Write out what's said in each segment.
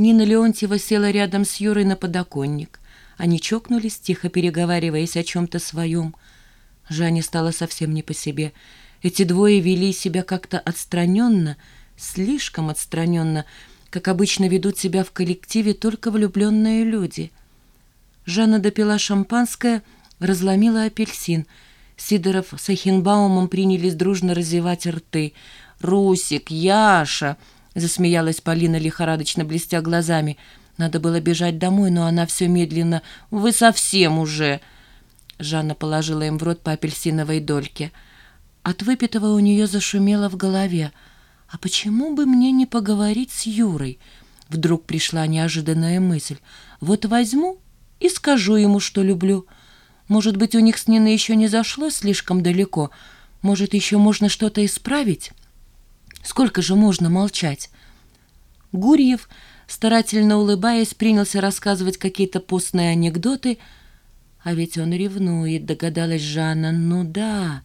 Нина Леонтьева села рядом с Юрой на подоконник. Они чокнулись, тихо переговариваясь о чем-то своем. Жанне стало совсем не по себе. Эти двое вели себя как-то отстраненно, слишком отстраненно, как обычно ведут себя в коллективе только влюбленные люди. Жанна допила шампанское, разломила апельсин. Сидоров с Ахенбаумом принялись дружно разевать рты. «Русик, Яша!» — засмеялась Полина, лихорадочно блестя глазами. Надо было бежать домой, но она все медленно. «Вы совсем уже!» Жанна положила им в рот по апельсиновой дольке. От выпитого у нее зашумело в голове. «А почему бы мне не поговорить с Юрой?» Вдруг пришла неожиданная мысль. «Вот возьму и скажу ему, что люблю. Может быть, у них с Ниной еще не зашло слишком далеко. Может, еще можно что-то исправить?» Сколько же можно молчать? Гурьев, старательно улыбаясь, принялся рассказывать какие-то постные анекдоты. А ведь он ревнует, догадалась Жанна. Ну да,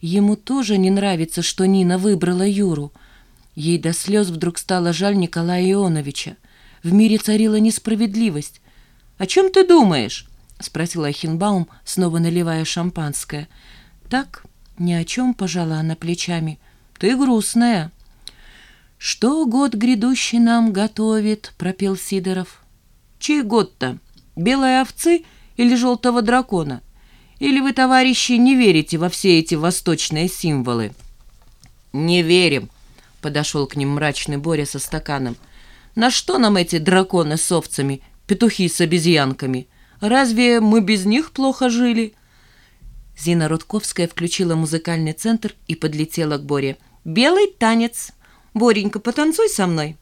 ему тоже не нравится, что Нина выбрала Юру. Ей до слез вдруг стало жаль Николая Ионовича. В мире царила несправедливость. «О чем ты думаешь?» — спросил Ахенбаум, снова наливая шампанское. «Так, ни о чем», — пожала она плечами. «Ты грустная». «Что год грядущий нам готовит?» — пропел Сидоров. «Чей год-то? Белой овцы или желтого дракона? Или вы, товарищи, не верите во все эти восточные символы?» «Не верим», — подошел к ним мрачный Боря со стаканом. «На что нам эти драконы с овцами, петухи с обезьянками? Разве мы без них плохо жили?» Зина Рудковская включила музыкальный центр и подлетела к Боре. «Белый танец!» «Боренька, потанцуй со мной».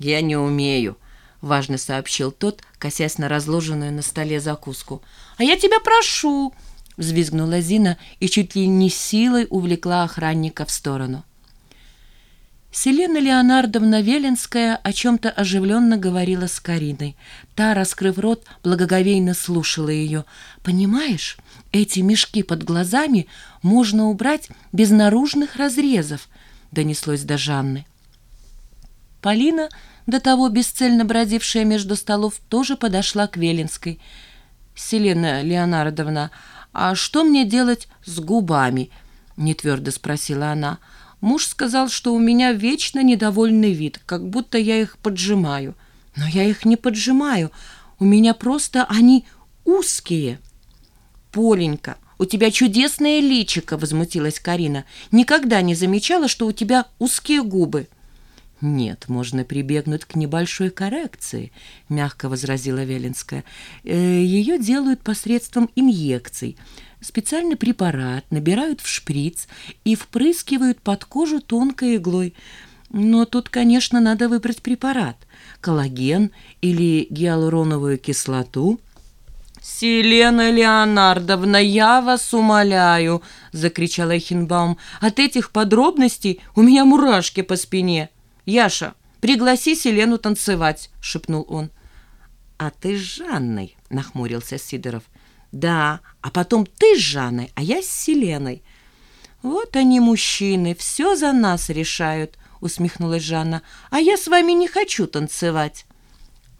«Я не умею», — важно сообщил тот, косясь на разложенную на столе закуску. «А я тебя прошу», — взвизгнула Зина и чуть ли не силой увлекла охранника в сторону. Селена Леонардовна Веленская о чем-то оживленно говорила с Кариной. Та, раскрыв рот, благоговейно слушала ее. «Понимаешь, эти мешки под глазами можно убрать без наружных разрезов», донеслось до Жанны. Полина, до того бесцельно бродившая между столов, тоже подошла к Велинской. «Селена Леонардовна, а что мне делать с губами?» — нетвердо спросила она. «Муж сказал, что у меня вечно недовольный вид, как будто я их поджимаю. Но я их не поджимаю, у меня просто они узкие». «Поленька, у тебя чудесное личико», — возмутилась Карина. «Никогда не замечала, что у тебя узкие губы». «Нет, можно прибегнуть к небольшой коррекции», — мягко возразила Велинская. «Э, «Ее делают посредством инъекций. Специальный препарат набирают в шприц и впрыскивают под кожу тонкой иглой. Но тут, конечно, надо выбрать препарат. Коллаген или гиалуроновую кислоту». «Селена Леонардовна, я вас умоляю!» — закричал Эхенбаум. «От этих подробностей у меня мурашки по спине!» «Яша, пригласи Селену танцевать», — шепнул он. «А ты с Жанной», — нахмурился Сидоров. «Да, а потом ты с Жанной, а я с Селеной». «Вот они, мужчины, все за нас решают», — усмехнулась Жанна. «А я с вами не хочу танцевать».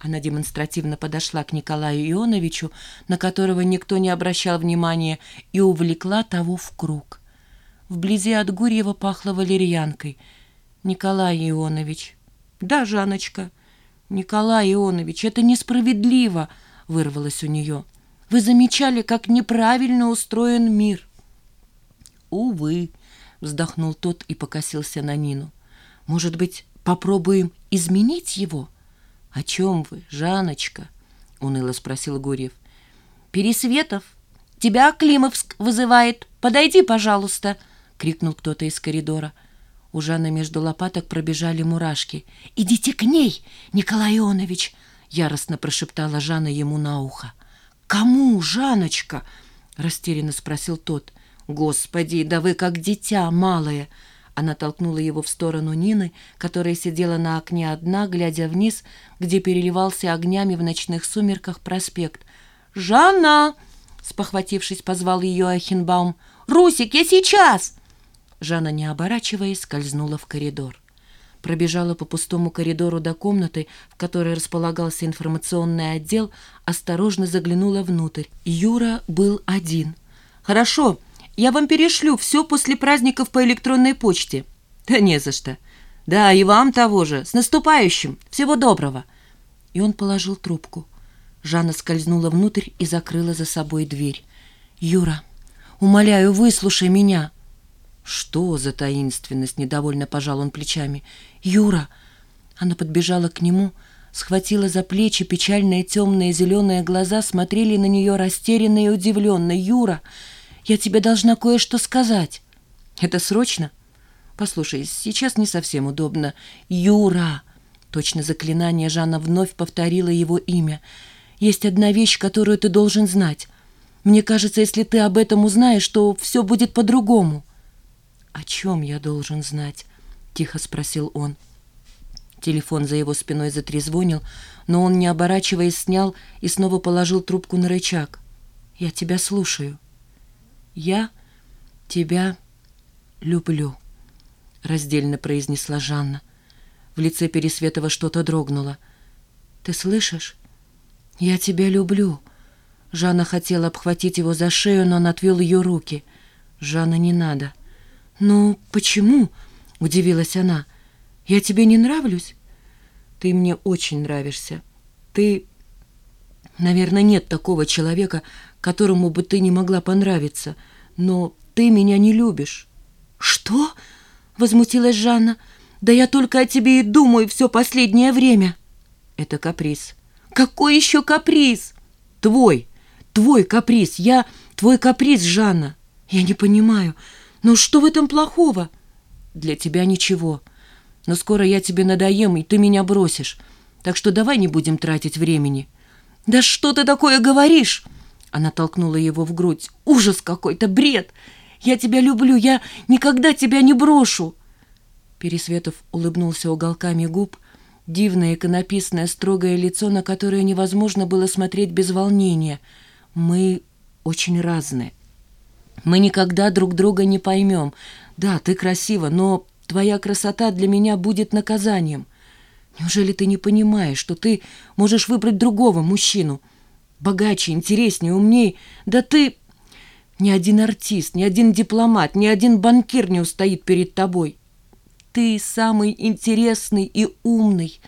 Она демонстративно подошла к Николаю Ионовичу, на которого никто не обращал внимания, и увлекла того в круг. Вблизи от Гурьева пахло валерьянкой — Николай Ионович. Да, Жаночка. Николай Ионович, это несправедливо, вырвалось у нее. Вы замечали, как неправильно устроен мир. Увы, вздохнул тот и покосился на Нину. Может быть, попробуем изменить его? О чем вы, Жаночка? уныло спросил Гурьев. Пересветов, тебя Климовск вызывает. Подойди, пожалуйста, крикнул кто-то из коридора. У Жанны между лопаток пробежали мурашки. «Идите к ней, Николай Ионович!» — яростно прошептала Жанна ему на ухо. «Кому, Жаночка?» — растерянно спросил тот. «Господи, да вы как дитя малое!» Она толкнула его в сторону Нины, которая сидела на окне одна, глядя вниз, где переливался огнями в ночных сумерках проспект. «Жанна!» — спохватившись, позвал ее Ахенбаум. «Русик, я сейчас!» Жанна, не оборачиваясь, скользнула в коридор. пробежала по пустому коридору до комнаты, в которой располагался информационный отдел, осторожно заглянула внутрь. Юра был один. «Хорошо, я вам перешлю все после праздников по электронной почте». «Да не за что». «Да, и вам того же. С наступающим. Всего доброго». И он положил трубку. Жанна скользнула внутрь и закрыла за собой дверь. «Юра, умоляю, выслушай меня». «Что за таинственность?» — недовольно пожал он плечами. «Юра!» Она подбежала к нему, схватила за плечи, печальные темные зеленые глаза смотрели на нее растерянно и удивленно. «Юра, я тебе должна кое-что сказать». «Это срочно?» «Послушай, сейчас не совсем удобно». «Юра!» Точно заклинание Жанна вновь повторила его имя. «Есть одна вещь, которую ты должен знать. Мне кажется, если ты об этом узнаешь, то все будет по-другому». «О чем я должен знать?» — тихо спросил он. Телефон за его спиной затрезвонил, но он, не оборачиваясь, снял и снова положил трубку на рычаг. «Я тебя слушаю». «Я тебя люблю», — раздельно произнесла Жанна. В лице Пересветова что-то дрогнуло. «Ты слышишь? Я тебя люблю». Жанна хотела обхватить его за шею, но он отвел ее руки. «Жанна, не надо». «Ну, почему?» — удивилась она. «Я тебе не нравлюсь?» «Ты мне очень нравишься. Ты...» «Наверное, нет такого человека, которому бы ты не могла понравиться, но ты меня не любишь». «Что?» — возмутилась Жанна. «Да я только о тебе и думаю все последнее время». «Это каприз». «Какой еще каприз?» «Твой, твой каприз. Я твой каприз, Жанна». «Я не понимаю». «Ну что в этом плохого?» «Для тебя ничего. Но скоро я тебе надоем, и ты меня бросишь. Так что давай не будем тратить времени». «Да что ты такое говоришь?» Она толкнула его в грудь. «Ужас какой-то, бред! Я тебя люблю, я никогда тебя не брошу!» Пересветов улыбнулся уголками губ, дивное, иконописное, строгое лицо, на которое невозможно было смотреть без волнения. «Мы очень разные». Мы никогда друг друга не поймем. Да, ты красива, но твоя красота для меня будет наказанием. Неужели ты не понимаешь, что ты можешь выбрать другого мужчину? Богаче, интереснее, умнее. Да ты... Ни один артист, ни один дипломат, ни один банкир не устоит перед тобой. Ты самый интересный и умный.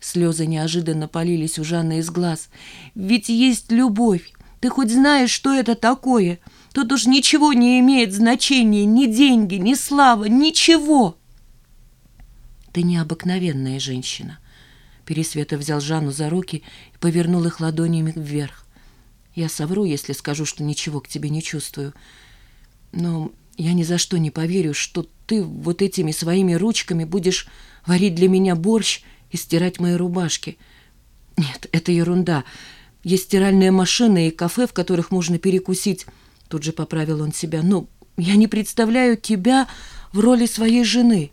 Слезы неожиданно полились у Жанны из глаз. Ведь есть любовь. Ты хоть знаешь, что это такое?» Тут уж ничего не имеет значения, ни деньги, ни слава, ничего. Ты необыкновенная женщина. Пересвета взял Жанну за руки и повернул их ладонями вверх. Я совру, если скажу, что ничего к тебе не чувствую. Но я ни за что не поверю, что ты вот этими своими ручками будешь варить для меня борщ и стирать мои рубашки. Нет, это ерунда. Есть стиральная машина и кафе, в которых можно перекусить. Тут же поправил он себя. «Ну, я не представляю тебя в роли своей жены.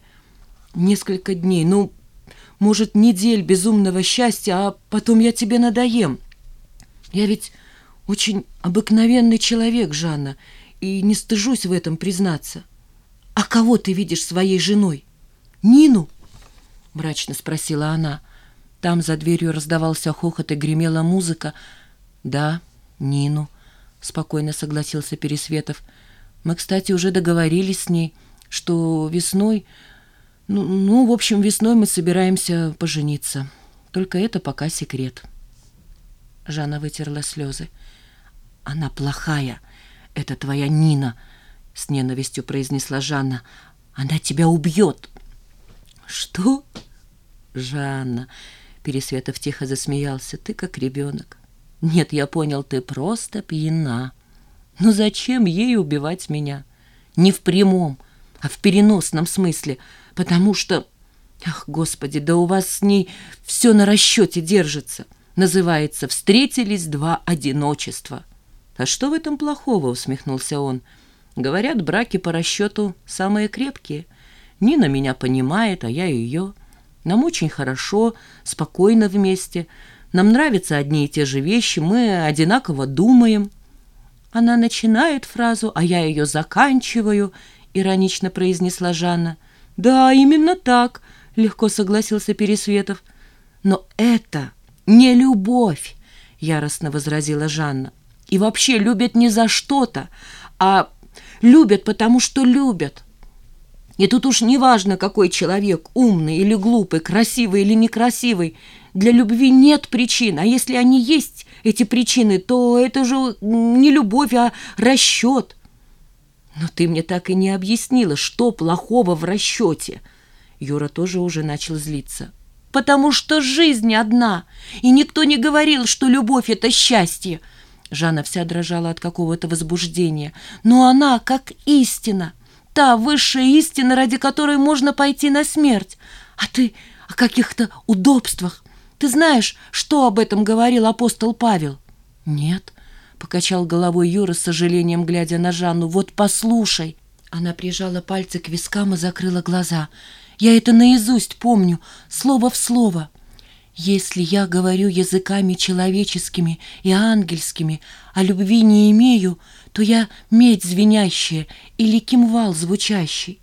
Несколько дней, ну, может, недель безумного счастья, а потом я тебе надоем. Я ведь очень обыкновенный человек, Жанна, и не стыжусь в этом признаться. А кого ты видишь своей женой? Нину?» Мрачно спросила она. Там за дверью раздавался хохот и гремела музыка. «Да, Нину». — спокойно согласился Пересветов. «Мы, кстати, уже договорились с ней, что весной... Ну, ну, в общем, весной мы собираемся пожениться. Только это пока секрет». Жанна вытерла слезы. «Она плохая. Это твоя Нина», — с ненавистью произнесла Жанна. «Она тебя убьет». «Что?» «Жанна», — Пересветов тихо засмеялся, — «ты как ребенок. Нет, я понял, ты просто пьяна. Но зачем ей убивать меня? Не в прямом, а в переносном смысле, потому что... Ах, Господи, да у вас с ней все на расчете держится. Называется «Встретились два одиночества». А что в этом плохого, усмехнулся он. Говорят, браки по расчету самые крепкие. Нина меня понимает, а я ее. Нам очень хорошо, спокойно вместе. Нам нравятся одни и те же вещи, мы одинаково думаем. Она начинает фразу, а я ее заканчиваю, иронично произнесла Жанна. Да, именно так, легко согласился Пересветов. Но это не любовь, яростно возразила Жанна. И вообще любят не за что-то, а любят потому, что любят. И тут уж не важно, какой человек, умный или глупый, красивый или некрасивый. Для любви нет причин, а если они есть, эти причины, то это же не любовь, а расчет. Но ты мне так и не объяснила, что плохого в расчете. Юра тоже уже начал злиться. Потому что жизнь одна, и никто не говорил, что любовь — это счастье. Жанна вся дрожала от какого-то возбуждения. Но она как истина, та высшая истина, ради которой можно пойти на смерть. А ты о каких-то удобствах. Ты знаешь, что об этом говорил апостол Павел? Нет, покачал головой Юра с сожалением, глядя на Жанну. Вот послушай. Она прижала пальцы к вискам и закрыла глаза. Я это наизусть помню, слово в слово. Если я говорю языками человеческими и ангельскими, а любви не имею, то я медь звенящая или кимвал звучащий.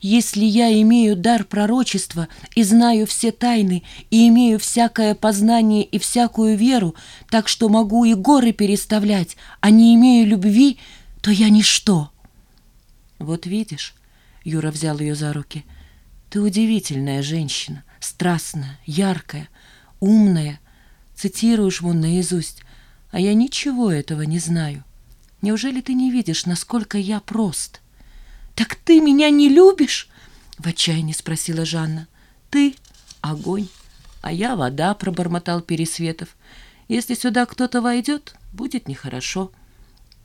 Если я имею дар пророчества и знаю все тайны, и имею всякое познание и всякую веру, так что могу и горы переставлять, а не имею любви, то я ничто. Вот видишь, Юра взял ее за руки, ты удивительная женщина, страстная, яркая, умная, цитируешь вон наизусть, а я ничего этого не знаю. Неужели ты не видишь, насколько я прост? Так ты меня не любишь? В отчаянии спросила Жанна. Ты огонь, а я вода, пробормотал Пересветов. Если сюда кто-то войдет, будет нехорошо.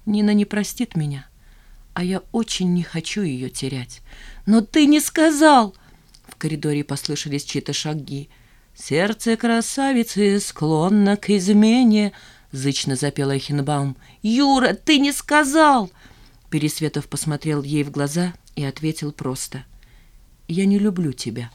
Нина не простит меня, а я очень не хочу ее терять. Но ты не сказал! В коридоре послышались чьи-то шаги. «Сердце красавицы склонно к измене», — зычно запела Эхенбаум. «Юра, ты не сказал!» Пересветов посмотрел ей в глаза и ответил просто. «Я не люблю тебя».